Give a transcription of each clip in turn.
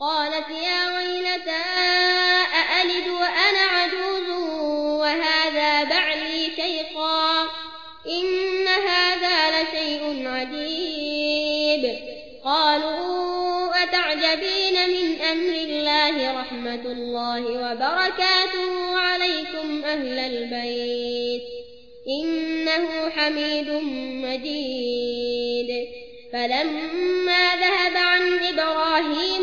قالت يا ويلتى أألد وأنا عجوز وهذا بعلي شيخا إن هذا لشيء عجيب. قالوا أتعجبين من أمر الله رحمة الله وبركاته عليكم أهل البيت؟ إنه حميد مجيد. فلما ذهب عن إبراهيم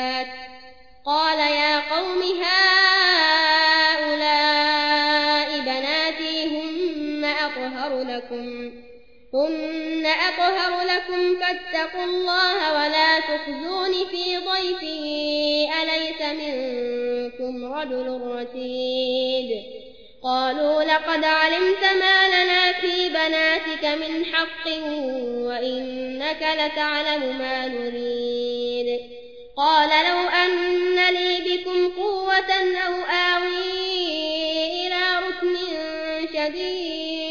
أطهر لكم هن أطهر لكم فاتقوا الله ولا تخزون في ضيفي أليس منكم رجل رشيد قالوا لقد علمت ما لنا في بناتك من حق وإنك لتعلم ما نريد قال لو أن لي بكم قوة أو آوي إلى ركن شديد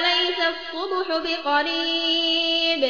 أليس الصبح بقريب.